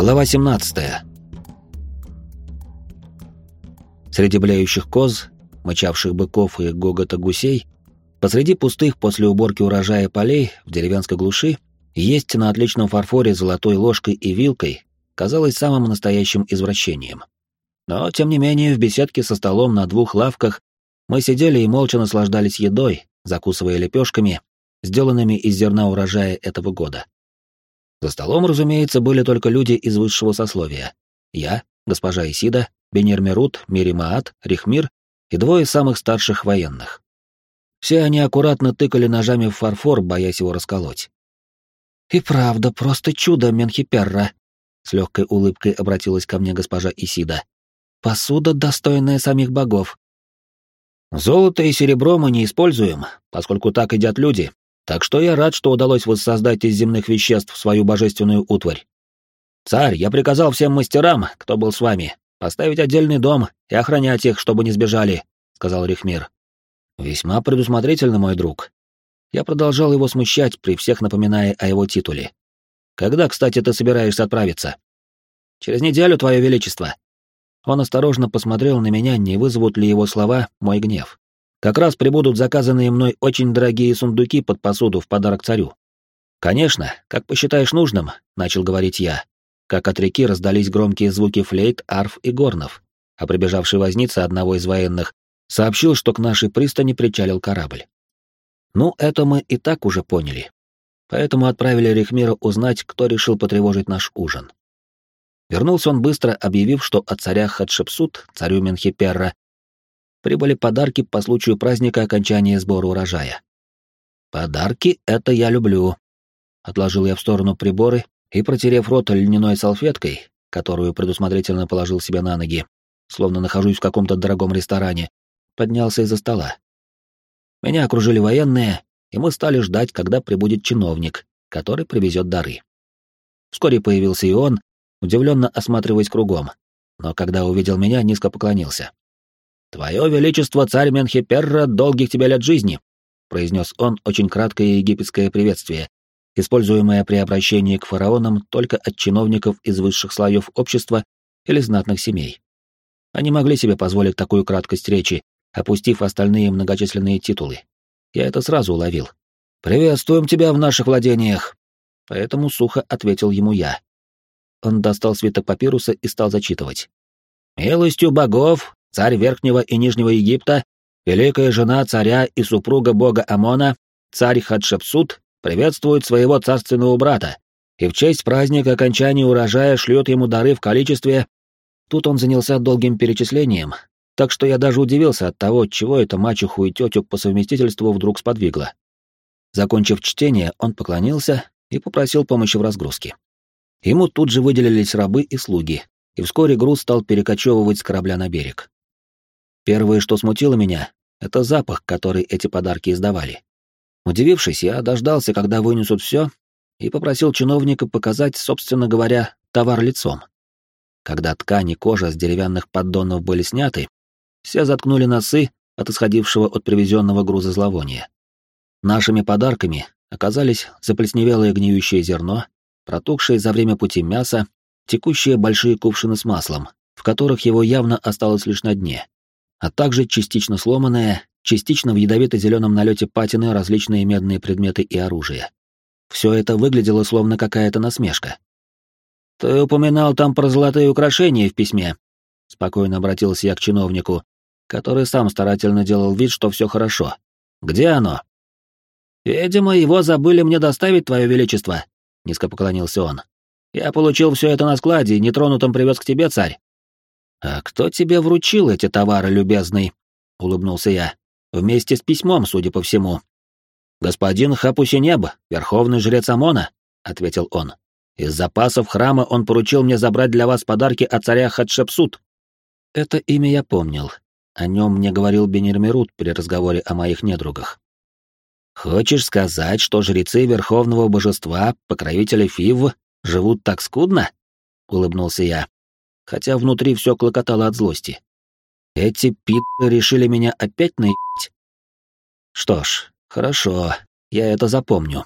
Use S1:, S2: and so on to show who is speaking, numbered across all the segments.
S1: Глава 17. Среди блеющих коз, мычавших быков и гогота гусей, посреди пустых после уборки урожая полей в деревенской глуши, есть на отличном фарфоре золотой ложкой и вилкой казалось самым настоящим извращением. Но, тем не менее, в беседке со столом на двух лавках мы сидели и молча наслаждались едой, закусывая лепешками, сделанными из зерна урожая этого года. За столом, разумеется, были только люди из высшего сословия. Я, госпожа Исида, Бенер Мерут, Миримаат, Рихмир и двое самых старших военных. Все они аккуратно тыкали ножами в фарфор, боясь его расколоть. «И правда, просто чудо, Менхиперра!» С легкой улыбкой обратилась ко мне госпожа Исида. «Посуда, достойная самих богов». «Золото и серебро мы не используем, поскольку так едят люди, так что я рад, что удалось воссоздать из земных веществ свою божественную утварь. Царь, я приказал всем мастерам, кто был с вами, поставить отдельный дом и охранять их, чтобы не сбежали, сказал Рихмир. Весьма предусмотрительно, мой друг. Я продолжал его смущать, при всех напоминая о его титуле. Когда, кстати, ты собираешься отправиться? Через неделю, твое величество. Он осторожно посмотрел на меня, не вызовут ли его слова мой гнев. Как раз прибудут заказанные мной очень дорогие сундуки под посуду в подарок царю. Конечно, как посчитаешь нужным, начал говорить я. Как от реки раздались громкие звуки флейт, арф и горнов, а прибежавший возница одного из военных сообщил, что к нашей пристани причалил корабль. Ну, это мы и так уже поняли. Поэтому отправили Рихмира узнать, кто решил потревожить наш ужин. Вернулся он быстро, объявив, что от царя Хатшепсут, царю Менхиперра, прибыли подарки по случаю праздника окончания сбора урожая. «Подарки — это я люблю», — отложил я в сторону приборы и, протерев рот льняной салфеткой, которую предусмотрительно положил себе на ноги, словно нахожусь в каком-то дорогом ресторане, поднялся из-за стола. Меня окружили военные, и мы стали ждать, когда прибудет чиновник, который привезет дары. Вскоре появился и он, удивленно осматриваясь кругом, но когда увидел меня, низко поклонился. «Твое величество, царь Менхиперра, долгих тебе лет жизни!» — произнес он очень краткое египетское приветствие, используемое при обращении к фараонам только от чиновников из высших слоев общества или знатных семей. Они могли себе позволить такую краткость речи, опустив остальные многочисленные титулы. Я это сразу уловил. «Приветствуем тебя в наших владениях!» Поэтому сухо ответил ему я. Он достал свиток папируса и стал зачитывать. «Милостью богов, царь Верхнего и Нижнего Египта, великая жена царя и супруга бога Амона, царь Хатшепсут, приветствует своего царственного брата и в честь праздника окончания урожая шлет ему дары в количестве... Тут он занялся долгим перечислением, так что я даже удивился от того, чего это мачеху и тетю по совместительству вдруг сподвигло. Закончив чтение, он поклонился и попросил помощи в разгрузке. Ему тут же выделились рабы и слуги, и вскоре груз стал перекочевывать с корабля на берег. Первое, что смутило меня, это запах, который эти подарки издавали. Удивившись, я дождался, когда вынесут все, и попросил чиновника показать, собственно говоря, товар лицом. Когда ткани кожа с деревянных поддонов были сняты, все заткнули носы от исходившего от привезенного груза зловония. Нашими подарками оказались заплесневелое гниющее зерно, протухшее за время пути мясо, текущие большие кувшины с маслом, в которых его явно осталось лишь на дне, а также частично сломанные, частично в ядовито-зеленом налете патины различные медные предметы и оружие. Все это выглядело словно какая-то насмешка. «Ты упоминал там про золотые украшения в письме», — спокойно обратился я к чиновнику, который сам старательно делал вид, что все хорошо. «Где оно?» «Видимо, его забыли мне доставить, Твое Величество», — низко поклонился он. «Я получил все это на складе и нетронутым привез к тебе, царь. «А кто тебе вручил эти товары, любезный?» — улыбнулся я. «Вместе с письмом, судя по всему». «Господин Хапусинеб, верховный жрец Амона», — ответил он. «Из запасов храма он поручил мне забрать для вас подарки от царя Хатшепсут». Это имя я помнил. О нем мне говорил Бенермирут при разговоре о моих недругах. «Хочешь сказать, что жрецы верховного божества, покровителя Фив, живут так скудно?» — улыбнулся я хотя внутри все клокотало от злости. Эти пи***ы решили меня опять наебать? Что ж, хорошо, я это запомню.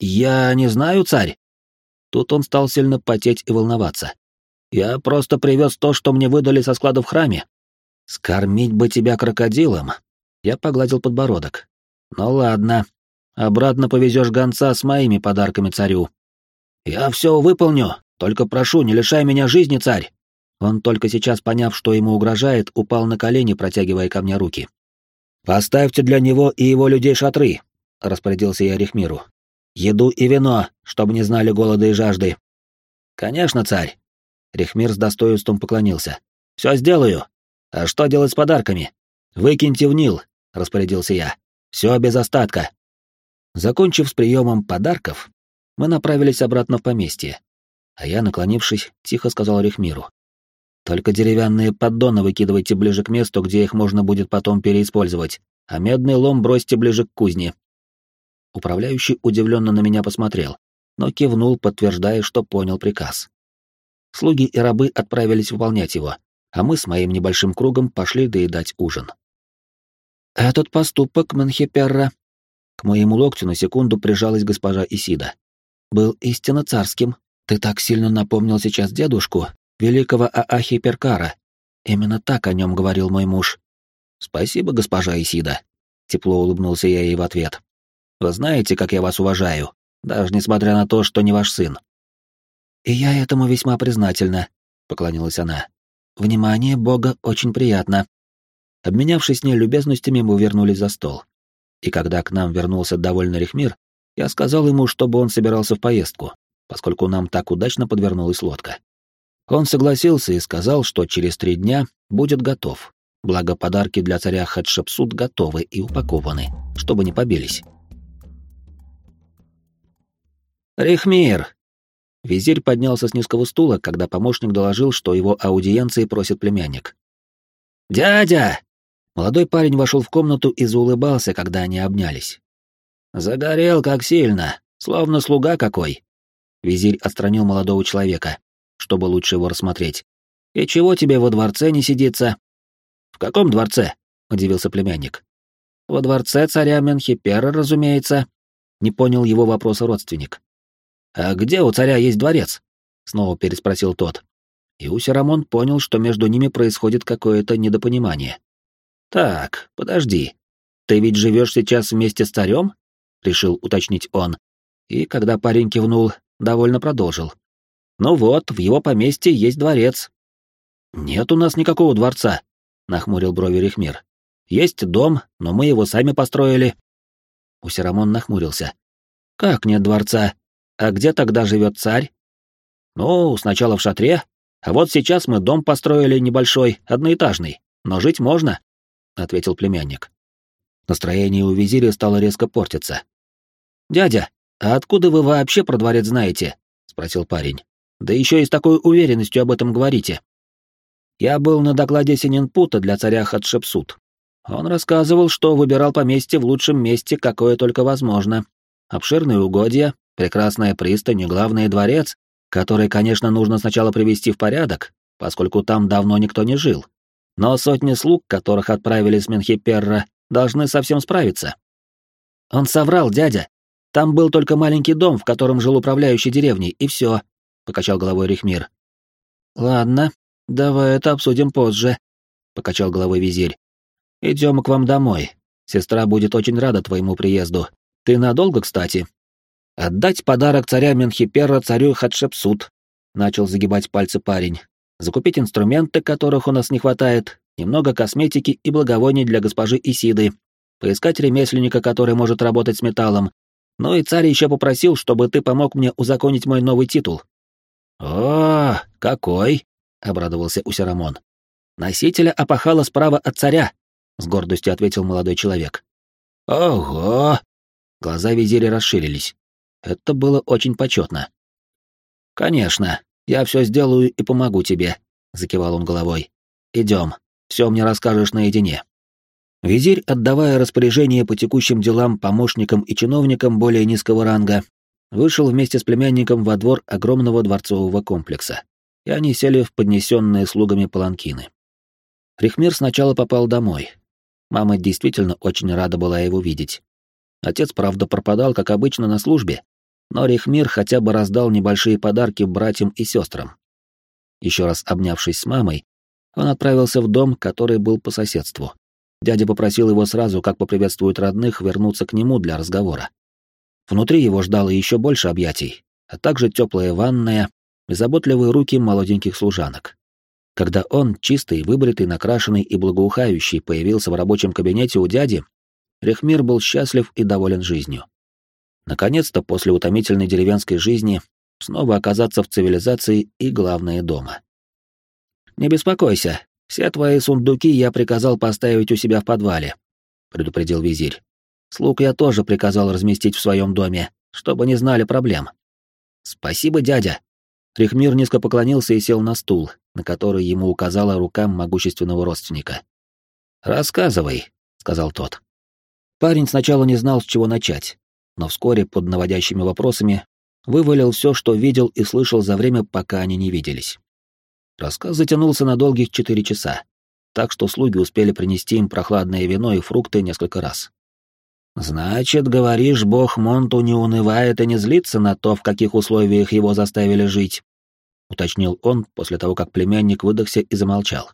S1: Я не знаю, царь. Тут он стал сильно потеть и волноваться. «Я просто привез то, что мне выдали со склада в храме. Скормить бы тебя крокодилом?» Я погладил подбородок. «Ну ладно. Обратно повезешь гонца с моими подарками царю». «Я все выполню, только прошу, не лишай меня жизни, царь!» Он только сейчас, поняв, что ему угрожает, упал на колени, протягивая ко мне руки. «Поставьте для него и его людей шатры», — распорядился я Рихмиру. «Еду и вино, чтобы не знали голода и жажды». «Конечно, царь». Рихмир с достоинством поклонился. «Все сделаю. А что делать с подарками? Выкиньте в Нил», — распорядился я. «Все без остатка». Закончив с приемом подарков, мы направились обратно в поместье. А я, наклонившись, тихо сказал Рихмиру. Только деревянные поддоны выкидывайте ближе к месту, где их можно будет потом переиспользовать, а медный лом бросьте ближе к кузне. Управляющий удивленно на меня посмотрел, но кивнул, подтверждая, что понял приказ. Слуги и рабы отправились выполнять его, а мы с моим небольшим кругом пошли доедать ужин. «Этот поступок, Манхеперра...» К моему локтю на секунду прижалась госпожа Исида. «Был истинно царским. Ты так сильно напомнил сейчас дедушку, великого Аахи Перкара. Именно так о нем говорил мой муж. Спасибо, госпожа Исида. Тепло улыбнулся я ей в ответ. Вы знаете, как я вас уважаю, даже несмотря на то, что не ваш сын. И я этому весьма признательна, поклонилась она. Внимание Бога очень приятно. Обменявшись с ней любезностями, мы вернулись за стол. И когда к нам вернулся довольный Рихмир, я сказал ему, чтобы он собирался в поездку, поскольку нам так удачно подвернулась лодка. Он согласился и сказал, что через три дня будет готов. Благо подарки для царя Хатшепсут готовы и упакованы, чтобы не побились. «Рихмир!» Визирь поднялся с низкого стула, когда помощник доложил, что его аудиенции просит племянник. «Дядя!» Молодой парень вошел в комнату и заулыбался, когда они обнялись. «Загорел как сильно, словно слуга какой!» Визирь отстранил молодого человека чтобы лучше его рассмотреть. «И чего тебе во дворце не сидится?» «В каком дворце?» — удивился племянник. «Во дворце царя Менхипера, разумеется», — не понял его вопроса родственник. «А где у царя есть дворец?» — снова переспросил тот. И Усерамон понял, что между ними происходит какое-то недопонимание. «Так, подожди. Ты ведь живешь сейчас вместе с царем?» — решил уточнить он. И, когда парень кивнул, довольно продолжил. Ну вот, в его поместье есть дворец. Нет у нас никакого дворца, нахмурил брови Рихмир. Есть дом, но мы его сами построили. Усерамон нахмурился. Как нет дворца? А где тогда живет царь? Ну, сначала в шатре, а вот сейчас мы дом построили небольшой, одноэтажный, но жить можно, ответил племянник. Настроение у визиря стало резко портиться. Дядя, а откуда вы вообще про дворец знаете? спросил парень. Да еще и с такой уверенностью об этом говорите. Я был на докладе Сининпута для царя Хатшепсут. Он рассказывал, что выбирал поместье в лучшем месте, какое только возможно. Обширные угодья, прекрасная пристань и главный дворец, который, конечно, нужно сначала привести в порядок, поскольку там давно никто не жил. Но сотни слуг, которых отправили с Менхиперра, должны совсем справиться. Он соврал, дядя. Там был только маленький дом, в котором жил управляющий деревней, и все покачал головой Рихмир. Ладно, давай это обсудим позже, покачал головой визирь. Идем к вам домой. Сестра будет очень рада твоему приезду. Ты надолго, кстати? Отдать подарок царя Менхипера царю Хатшепсут, начал загибать пальцы парень. Закупить инструменты, которых у нас не хватает, немного косметики и благовоний для госпожи Исиды, поискать ремесленника, который может работать с металлом. Ну и царь еще попросил, чтобы ты помог мне узаконить мой новый титул. «О, какой!» — обрадовался Усерамон. «Носителя опахала справа от царя», — с гордостью ответил молодой человек. «Ого!» Глаза визиря расширились. Это было очень почетно. «Конечно, я все сделаю и помогу тебе», — закивал он головой. «Идем, все мне расскажешь наедине». Визирь, отдавая распоряжение по текущим делам помощникам и чиновникам более низкого ранга, вышел вместе с племянником во двор огромного дворцового комплекса, и они сели в поднесенные слугами паланкины. Рихмир сначала попал домой. Мама действительно очень рада была его видеть. Отец, правда, пропадал, как обычно, на службе, но Рихмир хотя бы раздал небольшие подарки братьям и сестрам. Еще раз обнявшись с мамой, он отправился в дом, который был по соседству. Дядя попросил его сразу, как поприветствуют родных, вернуться к нему для разговора. Внутри его ждало еще больше объятий, а также теплая ванная и заботливые руки молоденьких служанок. Когда он, чистый, выбритый, накрашенный и благоухающий, появился в рабочем кабинете у дяди, Рехмир был счастлив и доволен жизнью. Наконец-то, после утомительной деревенской жизни, снова оказаться в цивилизации и, главное, дома. «Не беспокойся, все твои сундуки я приказал поставить у себя в подвале», — предупредил визирь. «Слуг я тоже приказал разместить в своем доме, чтобы не знали проблем». «Спасибо, дядя». Рихмир низко поклонился и сел на стул, на который ему указала рука могущественного родственника. «Рассказывай», — сказал тот. Парень сначала не знал, с чего начать, но вскоре под наводящими вопросами вывалил все, что видел и слышал за время, пока они не виделись. Рассказ затянулся на долгих четыре часа, так что слуги успели принести им прохладное вино и фрукты несколько раз. «Значит, говоришь, бог Монту не унывает и не злится на то, в каких условиях его заставили жить?» — уточнил он после того, как племянник выдохся и замолчал.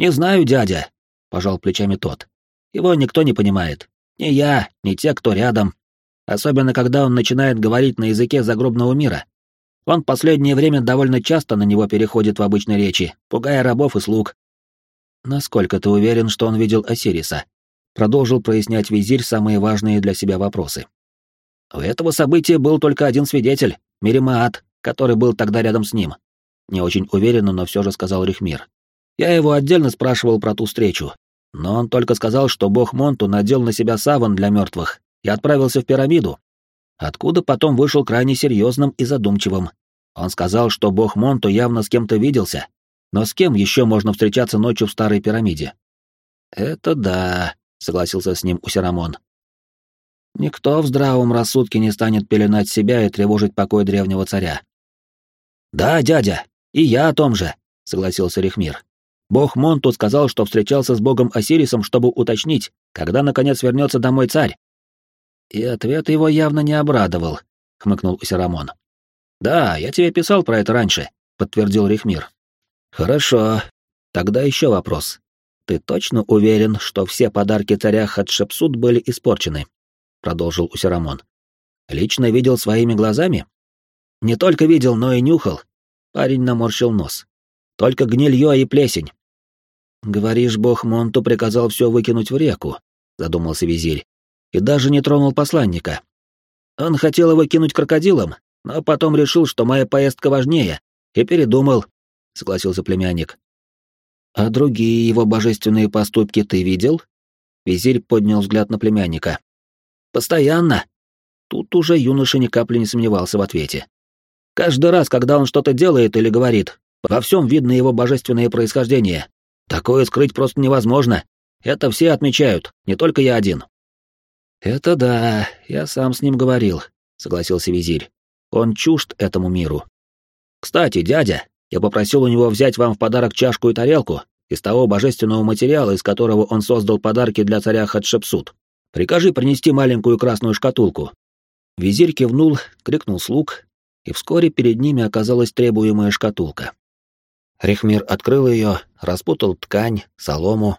S1: «Не знаю, дядя», — пожал плечами тот. «Его никто не понимает. Ни я, ни те, кто рядом. Особенно, когда он начинает говорить на языке загробного мира. Он в последнее время довольно часто на него переходит в обычной речи, пугая рабов и слуг. «Насколько ты уверен, что он видел Осириса?» Продолжил прояснять визирь самые важные для себя вопросы. У этого события был только один свидетель, Миримаат, который был тогда рядом с ним. Не очень уверенно, но все же сказал Рихмир. Я его отдельно спрашивал про ту встречу, но он только сказал, что бог Монту надел на себя саван для мертвых и отправился в пирамиду, откуда потом вышел крайне серьезным и задумчивым. Он сказал, что бог Монту явно с кем-то виделся, но с кем еще можно встречаться ночью в старой пирамиде? «Это да», — согласился с ним Усерамон. «Никто в здравом рассудке не станет пеленать себя и тревожить покой древнего царя». «Да, дядя, и я о том же», — согласился Рихмир. Бог Монту сказал, что встречался с богом Осирисом, чтобы уточнить, когда наконец вернется домой царь. И ответ его явно не обрадовал, хмыкнул Усерамон. Да, я тебе писал про это раньше, подтвердил Рихмир. Хорошо. Тогда еще вопрос. Ты точно уверен, что все подарки царя Хатшепсут были испорчены? продолжил Усерамон. Лично видел своими глазами? Не только видел, но и нюхал. Парень наморщил нос. Только гнилье и плесень. Говоришь, бог Монту приказал все выкинуть в реку, задумался визирь, и даже не тронул посланника. Он хотел его кинуть крокодилом, но потом решил, что моя поездка важнее, и передумал, согласился племянник. А другие его божественные поступки ты видел? Визирь поднял взгляд на племянника. Постоянно. Тут уже юноша ни капли не сомневался в ответе. Каждый раз, когда он что-то делает или говорит, во всем видно его божественное происхождение. Такое скрыть просто невозможно. Это все отмечают, не только я один. Это да, я сам с ним говорил, согласился визирь. Он чужд этому миру. Кстати, дядя, я попросил у него взять вам в подарок чашку и тарелку из того божественного материала, из которого он создал подарки для царя Хатшепсут. Прикажи принести маленькую красную шкатулку. Визирь кивнул, крикнул слуг, и вскоре перед ними оказалась требуемая шкатулка. Рихмир открыл ее, распутал ткань, солому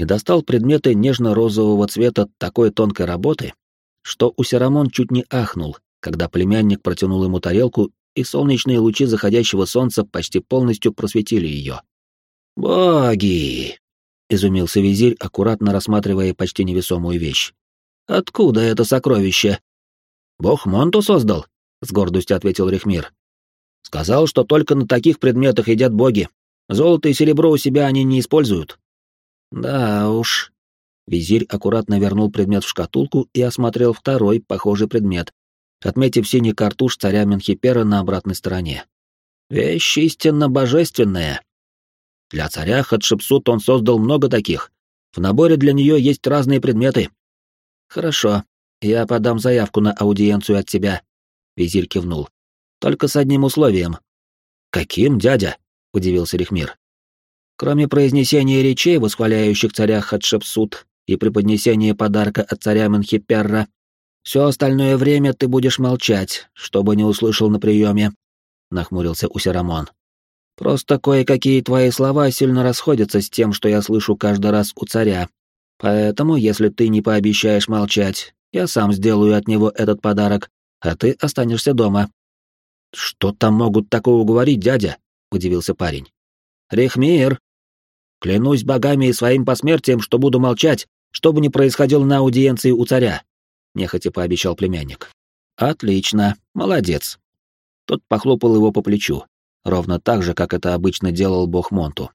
S1: и достал предметы нежно-розового цвета такой тонкой работы, что Усерамон чуть не ахнул, когда племянник протянул ему тарелку, и солнечные лучи заходящего солнца почти полностью просветили ее. «Боги!» — изумился визирь, аккуратно рассматривая почти невесомую вещь. «Откуда это сокровище?» «Бог Монту создал», — с гордостью ответил Рихмир. Сказал, что только на таких предметах едят боги. Золото и серебро у себя они не используют. Да уж. Визирь аккуратно вернул предмет в шкатулку и осмотрел второй, похожий предмет, отметив синий картуш царя Менхипера на обратной стороне. Вещь истинно божественная. Для царя Хатшепсут он создал много таких. В наборе для нее есть разные предметы. Хорошо, я подам заявку на аудиенцию от тебя. Визирь кивнул. Только с одним условием. Каким, дядя? удивился Рихмир. Кроме произнесения речей, восхваляющих царя Хатшепсут, и преподнесения подарка от царя Менхиперра, Все остальное время ты будешь молчать, чтобы не услышал на приеме, нахмурился Усерамон. Просто кое-какие твои слова сильно расходятся с тем, что я слышу каждый раз у царя. Поэтому, если ты не пообещаешь молчать, я сам сделаю от него этот подарок, а ты останешься дома. Что там могут такого говорить, дядя? удивился парень. Рехмир, клянусь богами и своим посмертием, что буду молчать, что бы ни происходило на аудиенции у царя, нехотя пообещал племянник. Отлично, молодец. Тот похлопал его по плечу, ровно так же, как это обычно делал бог Монту.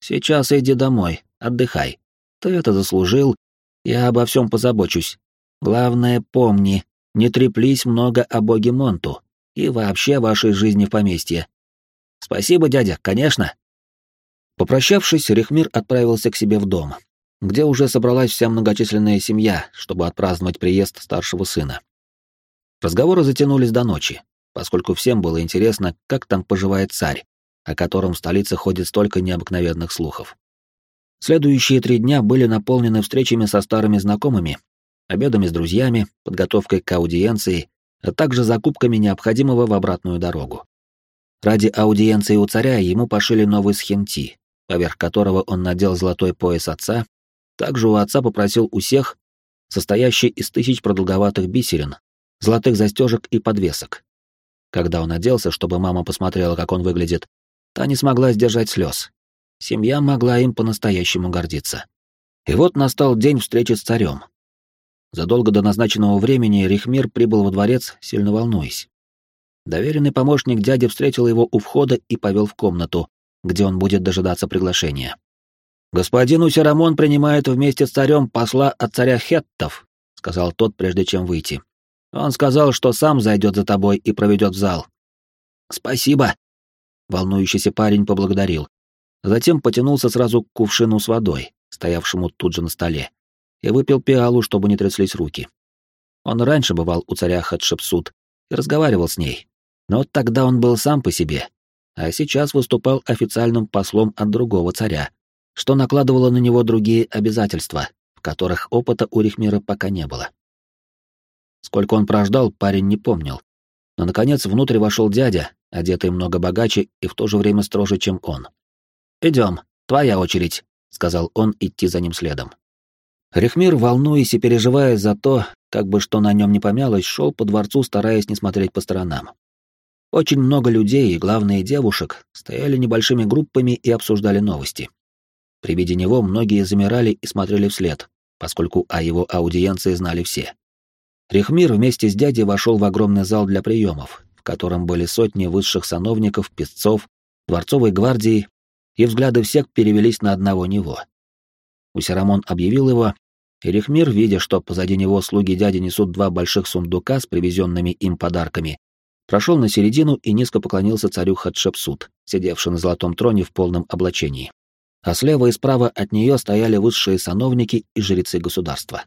S1: Сейчас иди домой, отдыхай. Ты это заслужил, я обо всем позабочусь. Главное, помни, не треплись много о боге Монту и вообще вашей жизни в поместье. Спасибо, дядя, конечно. Попрощавшись, Рехмир отправился к себе в дом, где уже собралась вся многочисленная семья, чтобы отпраздновать приезд старшего сына. Разговоры затянулись до ночи, поскольку всем было интересно, как там поживает царь, о котором в столице ходит столько необыкновенных слухов. Следующие три дня были наполнены встречами со старыми знакомыми, обедами с друзьями, подготовкой к аудиенции, а также закупками необходимого в обратную дорогу. Ради аудиенции у царя ему пошили новый схенти, поверх которого он надел золотой пояс отца, также у отца попросил у всех, состоящий из тысяч продолговатых бисерин, золотых застежек и подвесок. Когда он оделся, чтобы мама посмотрела, как он выглядит, та не смогла сдержать слез. Семья могла им по-настоящему гордиться. И вот настал день встречи с царем. Задолго до назначенного времени Рихмир прибыл во дворец, сильно волнуясь. Доверенный помощник дяди встретил его у входа и повел в комнату, где он будет дожидаться приглашения. «Господин Усерамон принимает вместе с царем посла от царя Хеттов», — сказал тот, прежде чем выйти. Он сказал, что сам зайдет за тобой и проведет в зал. Спасибо. Волнующийся парень поблагодарил. Затем потянулся сразу к кувшину с водой, стоявшему тут же на столе, и выпил пиалу, чтобы не тряслись руки. Он раньше бывал у царя Хатшепсут и разговаривал с ней, но тогда он был сам по себе, а сейчас выступал официальным послом от другого царя, что накладывало на него другие обязательства, в которых опыта у Рихмира пока не было. Сколько он прождал, парень не помнил. Но, наконец, внутрь вошел дядя, одетый много богаче и в то же время строже, чем он. «Идем, твоя очередь», — сказал он идти за ним следом. Рехмир, волнуясь и переживая за то, как бы что на нем не помялось, шел по дворцу, стараясь не смотреть по сторонам. Очень много людей и, главное, девушек стояли небольшими группами и обсуждали новости. При виде него многие замирали и смотрели вслед, поскольку о его аудиенции знали все. Рихмир вместе с дядей вошел в огромный зал для приемов, в котором были сотни высших сановников, песцов, дворцовой гвардии, и взгляды всех перевелись на одного него. Усерамон объявил его, и Рихмир, видя, что позади него слуги дяди несут два больших сундука с привезенными им подарками, прошел на середину и низко поклонился царю Хатшепсут, сидевший на золотом троне в полном облачении. А слева и справа от нее стояли высшие сановники и жрецы государства.